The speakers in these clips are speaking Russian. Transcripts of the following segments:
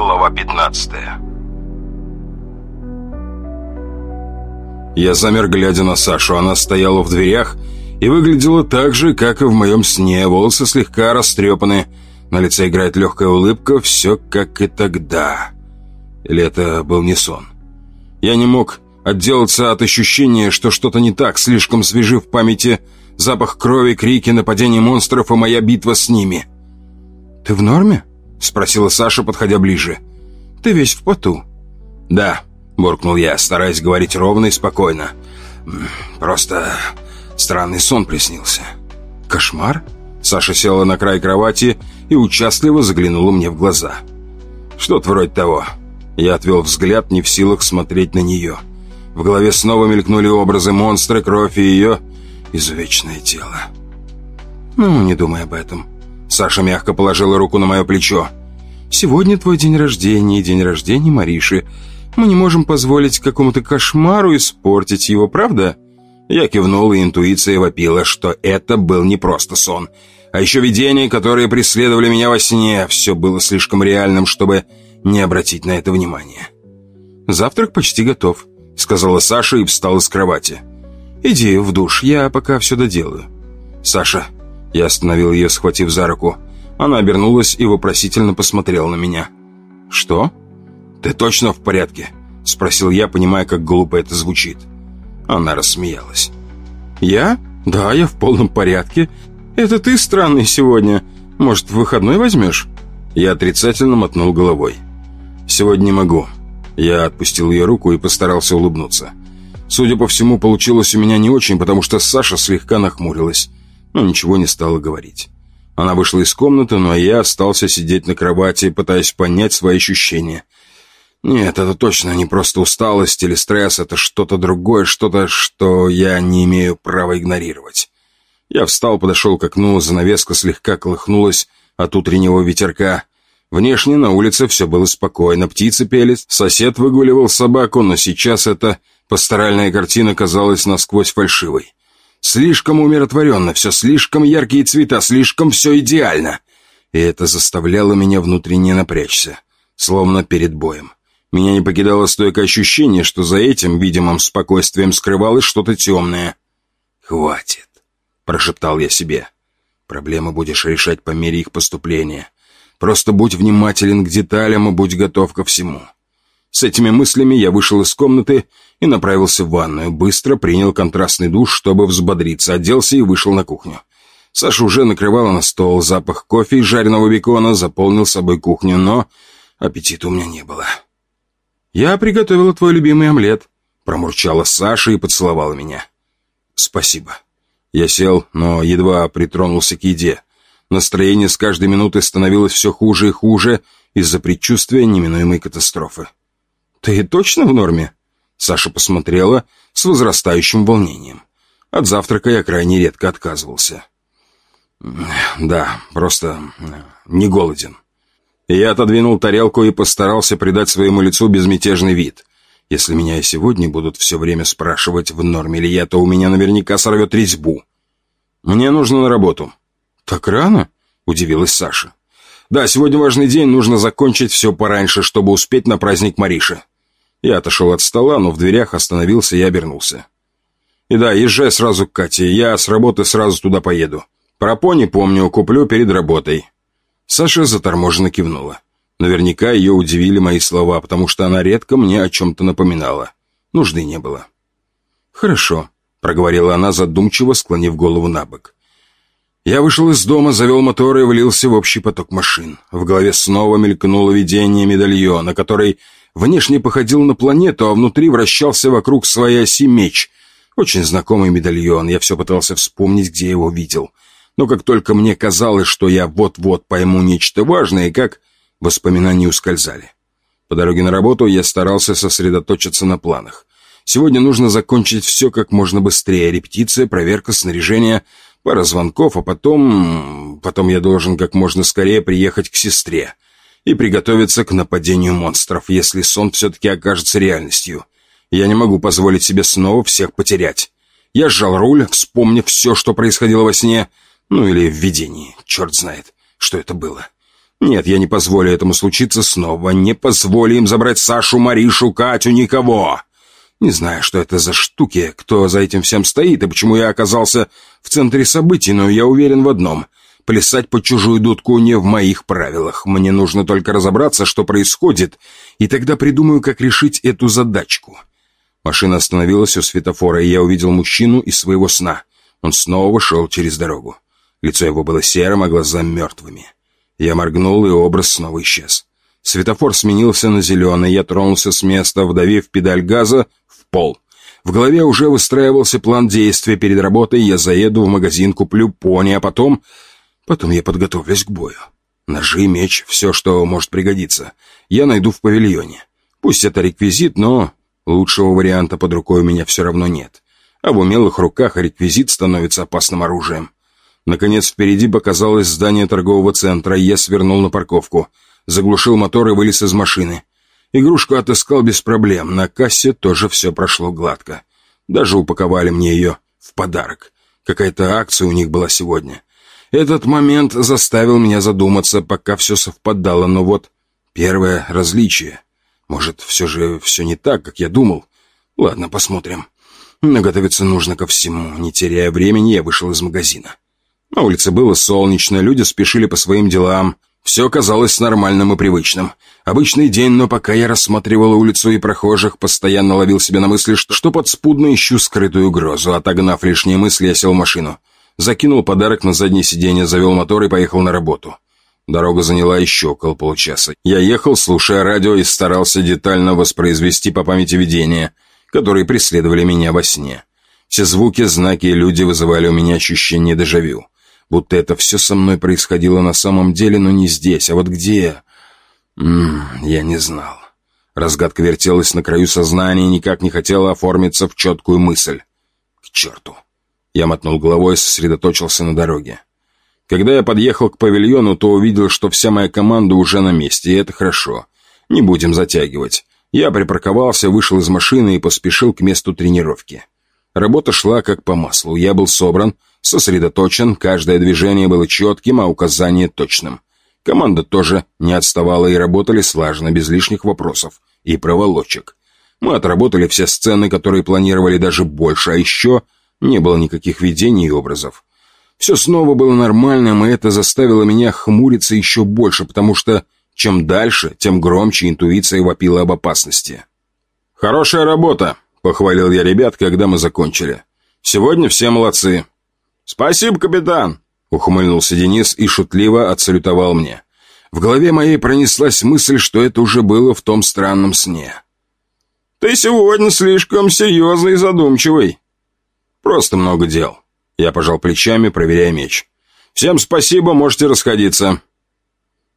Глава 15 Я замер, глядя на Сашу. Она стояла в дверях и выглядела так же, как и в моем сне. Волосы слегка растрепаны, на лице играет легкая улыбка, все как и тогда. Или это был не сон? Я не мог отделаться от ощущения, что что-то не так, слишком свежи в памяти запах крови, крики, нападения монстров и моя битва с ними. «Ты в норме?» — спросила Саша, подходя ближе. «Ты весь в поту». «Да», — буркнул я, стараясь говорить ровно и спокойно. «Просто странный сон приснился». «Кошмар?» Саша села на край кровати и участливо заглянула мне в глаза. «Что-то вроде того». Я отвел взгляд, не в силах смотреть на нее. В голове снова мелькнули образы монстра, кровь и ее изувеченное тело. «Ну, не думай об этом». Саша мягко положила руку на мое плечо. «Сегодня твой день рождения и день рождения Мариши. Мы не можем позволить какому-то кошмару испортить его, правда?» Я кивнул, и интуиция вопила, что это был не просто сон. А еще видения, которые преследовали меня во сне. Все было слишком реальным, чтобы не обратить на это внимания. «Завтрак почти готов», — сказала Саша и встала с кровати. «Иди в душ, я пока все доделаю». «Саша...» Я остановил ее, схватив за руку. Она обернулась и вопросительно посмотрела на меня. «Что?» «Ты точно в порядке?» Спросил я, понимая, как глупо это звучит. Она рассмеялась. «Я? Да, я в полном порядке. Это ты странный сегодня. Может, выходной возьмешь?» Я отрицательно мотнул головой. «Сегодня не могу». Я отпустил ее руку и постарался улыбнуться. Судя по всему, получилось у меня не очень, потому что Саша слегка нахмурилась, но ничего не стала говорить. Она вышла из комнаты, но я остался сидеть на кровати, пытаясь понять свои ощущения. Нет, это точно не просто усталость или стресс, это что-то другое, что-то, что я не имею права игнорировать. Я встал, подошел к окну, занавеска слегка колыхнулась от утреннего ветерка. Внешне на улице все было спокойно, птицы пели, сосед выгуливал собаку, но сейчас эта пасторальная картина казалась насквозь фальшивой. Слишком умиротворенно, все слишком яркие цвета, слишком все идеально. И это заставляло меня внутренне напрячься, словно перед боем. Меня не покидало стойкое ощущение, что за этим видимым спокойствием скрывалось что-то темное. «Хватит», — прошептал я себе. «Проблемы будешь решать по мере их поступления. Просто будь внимателен к деталям и будь готов ко всему». С этими мыслями я вышел из комнаты и направился в ванную. Быстро принял контрастный душ, чтобы взбодриться, оделся и вышел на кухню. Саша уже накрывала на стол. Запах кофе и жареного бекона заполнил собой кухню, но аппетита у меня не было. «Я приготовила твой любимый омлет», — промурчала Саша и поцеловала меня. «Спасибо». Я сел, но едва притронулся к еде. Настроение с каждой минутой становилось все хуже и хуже из-за предчувствия неминуемой катастрофы. «Ты точно в норме?» Саша посмотрела с возрастающим волнением. От завтрака я крайне редко отказывался. «Да, просто не голоден». Я отодвинул тарелку и постарался придать своему лицу безмятежный вид. Если меня и сегодня будут все время спрашивать, в норме ли я, то у меня наверняка сорвет резьбу. Мне нужно на работу. «Так рано?» — удивилась Саша. «Да, сегодня важный день, нужно закончить все пораньше, чтобы успеть на праздник Мариши». Я отошел от стола, но в дверях остановился и обернулся. «И да, езжай сразу к Кате, я с работы сразу туда поеду. Про пони помню, куплю перед работой». Саша заторможенно кивнула. Наверняка ее удивили мои слова, потому что она редко мне о чем-то напоминала. Нужды не было. «Хорошо», — проговорила она, задумчиво склонив голову на бок. Я вышел из дома, завел мотор и влился в общий поток машин. В голове снова мелькнуло видение медальона, который внешне походил на планету, а внутри вращался вокруг своей оси меч. Очень знакомый медальон, я все пытался вспомнить, где его видел но как только мне казалось, что я вот-вот пойму нечто важное, как воспоминания ускользали. По дороге на работу я старался сосредоточиться на планах. Сегодня нужно закончить все как можно быстрее. Репетиция, проверка снаряжения, пара звонков, а потом... Потом я должен как можно скорее приехать к сестре и приготовиться к нападению монстров, если сон все-таки окажется реальностью. Я не могу позволить себе снова всех потерять. Я сжал руль, вспомнив все, что происходило во сне, ну или в видении, черт знает, что это было. Нет, я не позволю этому случиться снова. Не позволю им забрать Сашу, Маришу, Катю, никого. Не знаю, что это за штуки, кто за этим всем стоит и почему я оказался в центре событий, но я уверен в одном. Плясать под чужую дудку не в моих правилах. Мне нужно только разобраться, что происходит, и тогда придумаю, как решить эту задачку. Машина остановилась у светофора, и я увидел мужчину из своего сна. Он снова шел через дорогу. Лицо его было серым, а глаза мертвыми. Я моргнул, и образ снова исчез. Светофор сменился на зеленый, я тронулся с места, вдавив педаль газа в пол. В голове уже выстраивался план действия перед работой, я заеду в магазин, куплю пони, а потом... Потом я подготовлюсь к бою. Ножи, меч, все, что может пригодиться. Я найду в павильоне. Пусть это реквизит, но лучшего варианта под рукой у меня все равно нет. А в умелых руках реквизит становится опасным оружием. Наконец впереди показалось здание торгового центра, и я свернул на парковку. Заглушил мотор и вылез из машины. Игрушку отыскал без проблем, на кассе тоже все прошло гладко. Даже упаковали мне ее в подарок. Какая-то акция у них была сегодня. Этот момент заставил меня задуматься, пока все совпадало, но вот первое различие. Может, все же все не так, как я думал? Ладно, посмотрим. Но готовиться нужно ко всему. Не теряя времени, я вышел из магазина. На улице было солнечно, люди спешили по своим делам. Все казалось нормальным и привычным. Обычный день, но пока я рассматривал улицу и прохожих, постоянно ловил себя на мысли, что, что подспудно ищу скрытую угрозу. Отогнав лишние мысли, я сел в машину. Закинул подарок на заднее сиденье, завел мотор и поехал на работу. Дорога заняла еще около получаса. Я ехал, слушая радио, и старался детально воспроизвести по памяти видения, которые преследовали меня во сне. Все звуки, знаки и люди вызывали у меня ощущение дежавю будто это все со мной происходило на самом деле, но не здесь, а вот где... М -м, я не знал. Разгадка вертелась на краю сознания и никак не хотела оформиться в четкую мысль. К черту. Я мотнул головой и сосредоточился на дороге. Когда я подъехал к павильону, то увидел, что вся моя команда уже на месте, и это хорошо. Не будем затягивать. Я припарковался, вышел из машины и поспешил к месту тренировки. Работа шла как по маслу. Я был собран, сосредоточен, каждое движение было четким, а указание точным. Команда тоже не отставала и работали слаженно, без лишних вопросов и проволочек. Мы отработали все сцены, которые планировали даже больше, а еще не было никаких видений и образов. Все снова было нормальным, и это заставило меня хмуриться еще больше, потому что чем дальше, тем громче интуиция вопила об опасности. «Хорошая работа!» — похвалил я ребят, когда мы закончили. «Сегодня все молодцы. «Спасибо, капитан!» — ухмыльнулся Денис и шутливо отсалютовал мне. В голове моей пронеслась мысль, что это уже было в том странном сне. «Ты сегодня слишком серьезный и задумчивый». «Просто много дел». Я пожал плечами, проверяя меч. «Всем спасибо, можете расходиться».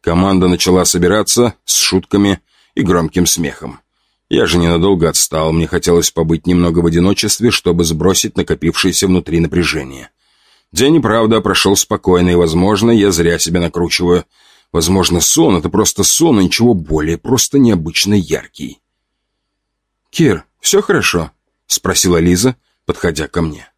Команда начала собираться с шутками и громким смехом. Я же ненадолго отстал, мне хотелось побыть немного в одиночестве, чтобы сбросить накопившееся внутри напряжение. День и правда прошел спокойно, и, возможно, я зря себя накручиваю. Возможно, сон — это просто сон, и ничего более, просто необычно яркий. «Кир, все хорошо?» — спросила Лиза, подходя ко мне.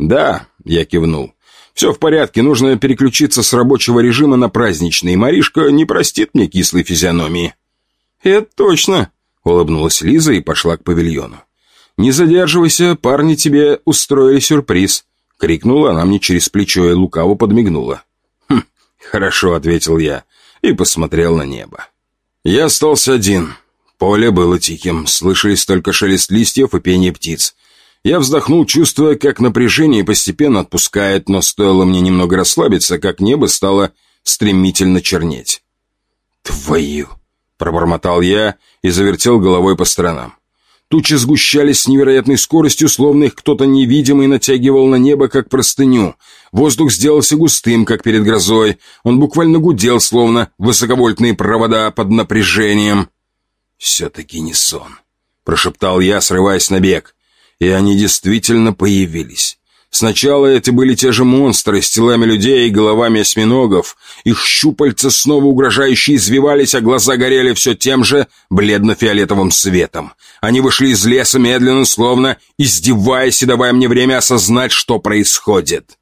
«Да», — я кивнул. «Все в порядке, нужно переключиться с рабочего режима на праздничный. Маришка не простит мне кислой физиономии». «Это точно», — улыбнулась Лиза и пошла к павильону. «Не задерживайся, парни тебе устроили сюрприз. — крикнула она мне через плечо и лукаво подмигнула. «Хм, хорошо», — ответил я и посмотрел на небо. Я остался один. Поле было тихим, слышались только шелест листьев и пение птиц. Я вздохнул, чувствуя, как напряжение постепенно отпускает, но стоило мне немного расслабиться, как небо стало стремительно чернеть. «Твою!» — пробормотал я и завертел головой по сторонам. Тучи сгущались с невероятной скоростью, словно их кто-то невидимый натягивал на небо, как простыню. Воздух сделался густым, как перед грозой. Он буквально гудел, словно высоковольтные провода под напряжением. «Все-таки не сон», — прошептал я, срываясь на бег. И они действительно появились. Сначала это были те же монстры с телами людей и головами осьминогов. Их щупальца снова угрожающе извивались, а глаза горели все тем же бледно-фиолетовым светом. Они вышли из леса медленно, словно издеваясь и давая мне время осознать, что происходит.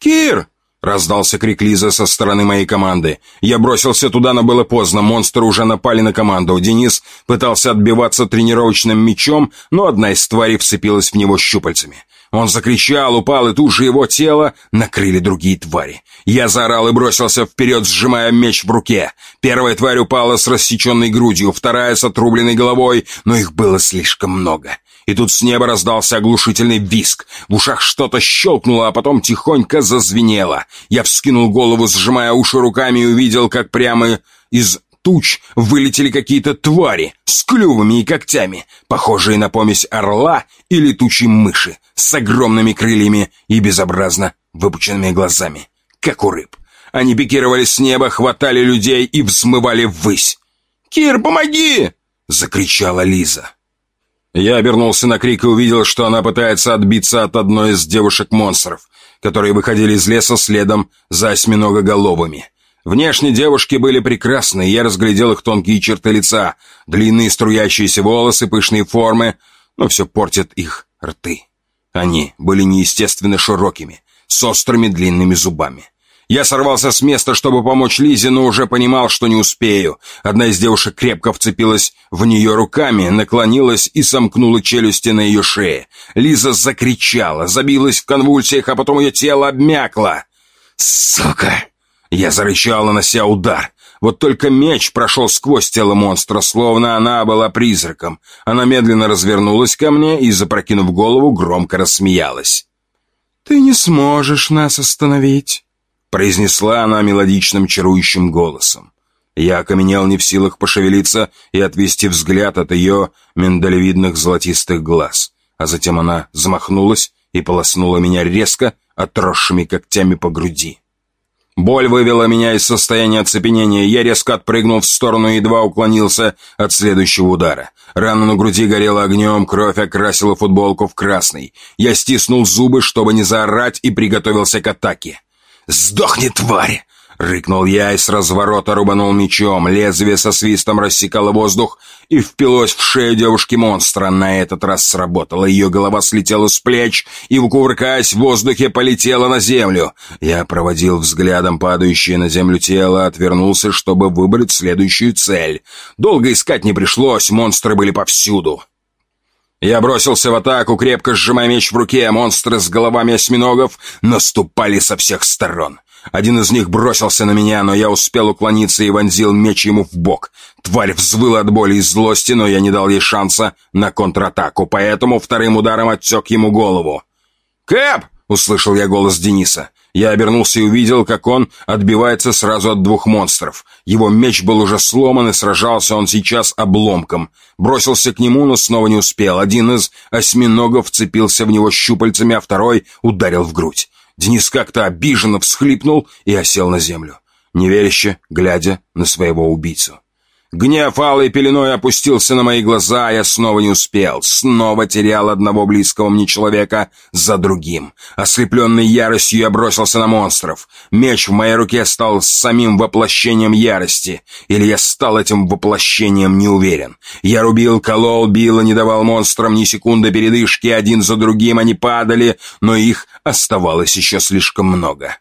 «Кир!» Раздался крик Лизы со стороны моей команды. Я бросился туда, но было поздно. Монстры уже напали на команду. Денис пытался отбиваться тренировочным мечом, но одна из тварей вцепилась в него щупальцами. Он закричал, упал, и тут же его тело накрыли другие твари. Я заорал и бросился вперед, сжимая меч в руке. Первая тварь упала с рассеченной грудью, вторая с отрубленной головой, но их было слишком много. И тут с неба раздался оглушительный виск. В ушах что-то щелкнуло, а потом тихонько зазвенело. Я вскинул голову, сжимая уши руками, и увидел, как прямо из туч вылетели какие-то твари с клювами и когтями, похожие на помесь орла и летучей мыши, с огромными крыльями и безобразно выпученными глазами, как у рыб. Они пикировали с неба, хватали людей и взмывали ввысь. «Кир, помоги!» — закричала Лиза. Я обернулся на крик и увидел, что она пытается отбиться от одной из девушек-монстров, которые выходили из леса следом за осьминогоголовыми. Внешне девушки были прекрасны, я разглядел их тонкие черты лица, длинные струящиеся волосы, пышные формы, но все портят их рты. Они были неестественно широкими, с острыми длинными зубами. Я сорвался с места, чтобы помочь Лизе, но уже понимал, что не успею. Одна из девушек крепко вцепилась в нее руками, наклонилась и сомкнула челюсти на ее шее. Лиза закричала, забилась в конвульсиях, а потом ее тело обмякло. «Сука!» Я зарычал, нанося удар. Вот только меч прошел сквозь тело монстра, словно она была призраком. Она медленно развернулась ко мне и, запрокинув голову, громко рассмеялась. «Ты не сможешь нас остановить» произнесла она мелодичным чарующим голосом. Я окаменел не в силах пошевелиться и отвести взгляд от ее миндалевидных золотистых глаз. А затем она замахнулась и полоснула меня резко, отросшими когтями по груди. Боль вывела меня из состояния оцепенения. Я резко отпрыгнул в сторону и едва уклонился от следующего удара. Рана на груди горела огнем, кровь окрасила футболку в красный. Я стиснул зубы, чтобы не заорать, и приготовился к атаке. «Сдохни, тварь!» — рыкнул я и с разворота рубанул мечом. Лезвие со свистом рассекало воздух и впилось в шею девушки-монстра. На этот раз сработало. Ее голова слетела с плеч и, кувыркаясь в воздухе, полетела на землю. Я проводил взглядом падающее на землю тело, отвернулся, чтобы выбрать следующую цель. Долго искать не пришлось, монстры были повсюду. Я бросился в атаку, крепко сжимая меч в руке. Монстры с головами осьминогов наступали со всех сторон. Один из них бросился на меня, но я успел уклониться и вонзил меч ему в бок. Тварь взвыла от боли и злости, но я не дал ей шанса на контратаку, поэтому вторым ударом отсек ему голову. «Кэп!» — услышал я голос Дениса. Я обернулся и увидел, как он отбивается сразу от двух монстров. Его меч был уже сломан, и сражался он сейчас обломком. Бросился к нему, но снова не успел. Один из осьминогов вцепился в него щупальцами, а второй ударил в грудь. Денис как-то обиженно всхлипнул и осел на землю, неверяще глядя на своего убийцу. Гнев алой пеленой опустился на мои глаза, а я снова не успел. Снова терял одного близкого мне человека за другим. Ослепленный яростью я бросился на монстров. Меч в моей руке стал самим воплощением ярости. Или я стал этим воплощением, не уверен. Я рубил, колол, бил и не давал монстрам ни секунды передышки. Один за другим они падали, но их оставалось еще слишком много.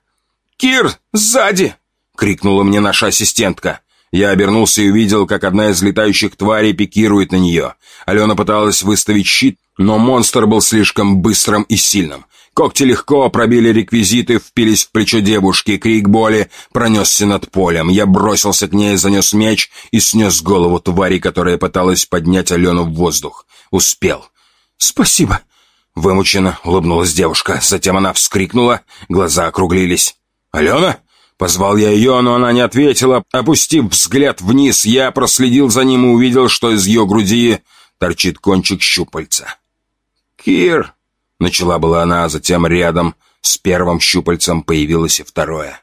«Кир, сзади!» — крикнула мне наша ассистентка. Я обернулся и увидел, как одна из летающих тварей пикирует на нее. Алена пыталась выставить щит, но монстр был слишком быстрым и сильным. Когти легко пробили реквизиты, впились в плечо девушки. Крик боли пронесся над полем. Я бросился к ней, занес меч и снес голову твари, которая пыталась поднять Алену в воздух. Успел. «Спасибо!» Вымученно улыбнулась девушка. Затем она вскрикнула, глаза округлились. «Алена?» Позвал я ее, но она не ответила. Опустив взгляд вниз, я проследил за ним и увидел, что из ее груди торчит кончик щупальца. «Кир!» — начала была она, а затем рядом с первым щупальцем появилось и второе.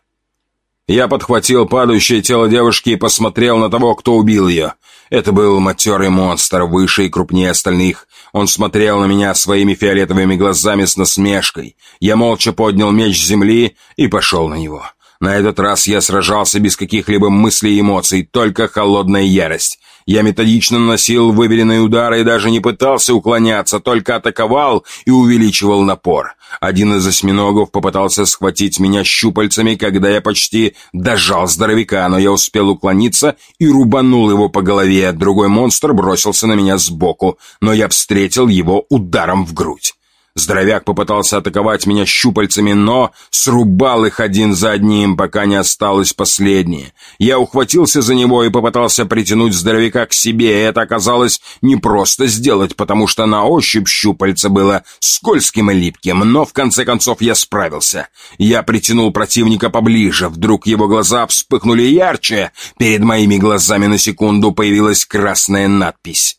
Я подхватил падающее тело девушки и посмотрел на того, кто убил ее. Это был матерый монстр, выше и крупнее остальных. Он смотрел на меня своими фиолетовыми глазами с насмешкой. Я молча поднял меч с земли и пошел на него. На этот раз я сражался без каких-либо мыслей и эмоций, только холодная ярость. Я методично наносил выверенные удары и даже не пытался уклоняться, только атаковал и увеличивал напор. Один из осьминогов попытался схватить меня щупальцами, когда я почти дожал здоровяка, но я успел уклониться и рубанул его по голове. Другой монстр бросился на меня сбоку, но я встретил его ударом в грудь. Здоровяк попытался атаковать меня щупальцами, но срубал их один за одним, пока не осталось последнее. Я ухватился за него и попытался притянуть здоровяка к себе, и это оказалось непросто сделать, потому что на ощупь щупальца было скользким и липким, но в конце концов я справился. Я притянул противника поближе, вдруг его глаза вспыхнули ярче, перед моими глазами на секунду появилась красная надпись.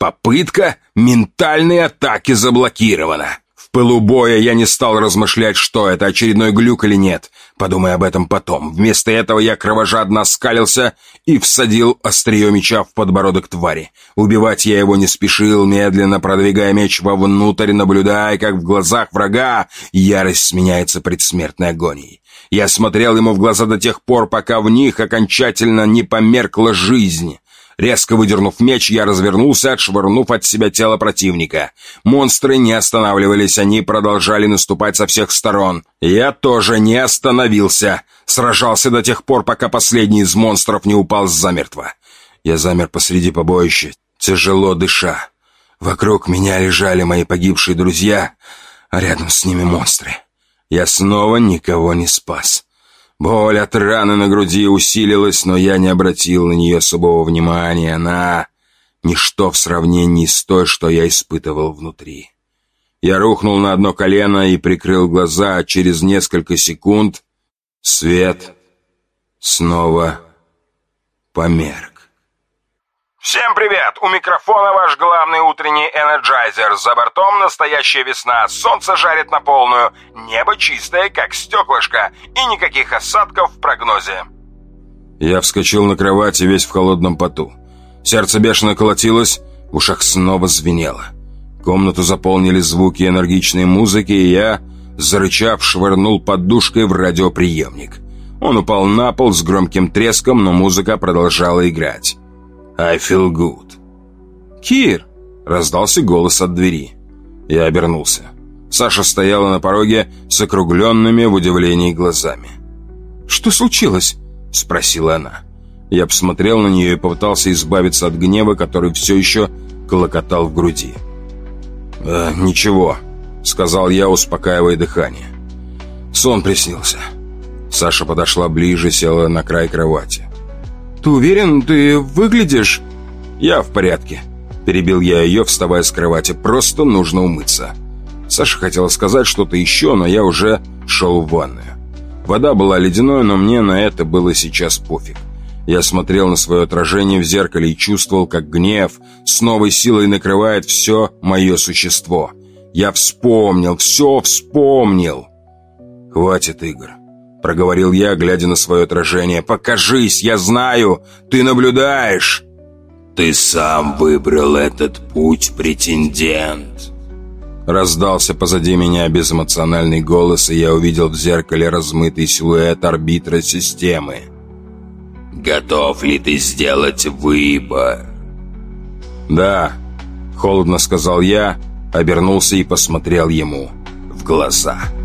Попытка ментальной атаки заблокирована. Пылу боя я не стал размышлять, что это, очередной глюк или нет. Подумай об этом потом. Вместо этого я кровожадно скалился и всадил острие меча в подбородок твари. Убивать я его не спешил, медленно продвигая меч вовнутрь, наблюдая, как в глазах врага ярость сменяется предсмертной агонией. Я смотрел ему в глаза до тех пор, пока в них окончательно не померкла жизнь. Резко выдернув меч, я развернулся, отшвырнув от себя тело противника. Монстры не останавливались, они продолжали наступать со всех сторон. Я тоже не остановился. Сражался до тех пор, пока последний из монстров не упал замертво. Я замер посреди побоища, тяжело дыша. Вокруг меня лежали мои погибшие друзья, а рядом с ними монстры. Я снова никого не спас. Боль от раны на груди усилилась, но я не обратил на нее особого внимания. Она — ничто в сравнении с той, что я испытывал внутри. Я рухнул на одно колено и прикрыл глаза, а через несколько секунд свет снова померк. Всем привет! У микрофона ваш главный утренний энерджайзер. За бортом настоящая весна, солнце жарит на полную, небо чистое, как стеклышко, и никаких осадков в прогнозе. Я вскочил на кровати весь в холодном поту. Сердце бешено колотилось, в ушах снова звенело. Комнату заполнили звуки энергичной музыки, и я, зарычав, швырнул подушкой в радиоприемник. Он упал на пол с громким треском, но музыка продолжала играть. I feel good. «Кир!» — раздался голос от двери. Я обернулся. Саша стояла на пороге с округленными в удивлении глазами. «Что случилось?» — спросила она. Я посмотрел на нее и попытался избавиться от гнева, который все еще колокотал в груди. «Э, «Ничего», — сказал я, успокаивая дыхание. Сон приснился. Саша подошла ближе, села на край кровати. «Ты уверен, ты выглядишь...» «Я в порядке», — перебил я ее, вставая с кровати. «Просто нужно умыться». Саша хотела сказать что-то еще, но я уже шел в ванную. Вода была ледяной, но мне на это было сейчас пофиг. Я смотрел на свое отражение в зеркале и чувствовал, как гнев с новой силой накрывает все мое существо. Я вспомнил, все вспомнил. «Хватит игр. Проговорил я, глядя на свое отражение. «Покажись, я знаю! Ты наблюдаешь!» «Ты сам выбрал этот путь, претендент!» Раздался позади меня безэмоциональный голос, и я увидел в зеркале размытый силуэт арбитра системы. «Готов ли ты сделать выбор?» «Да», — холодно сказал я, обернулся и посмотрел ему в глаза. «Да».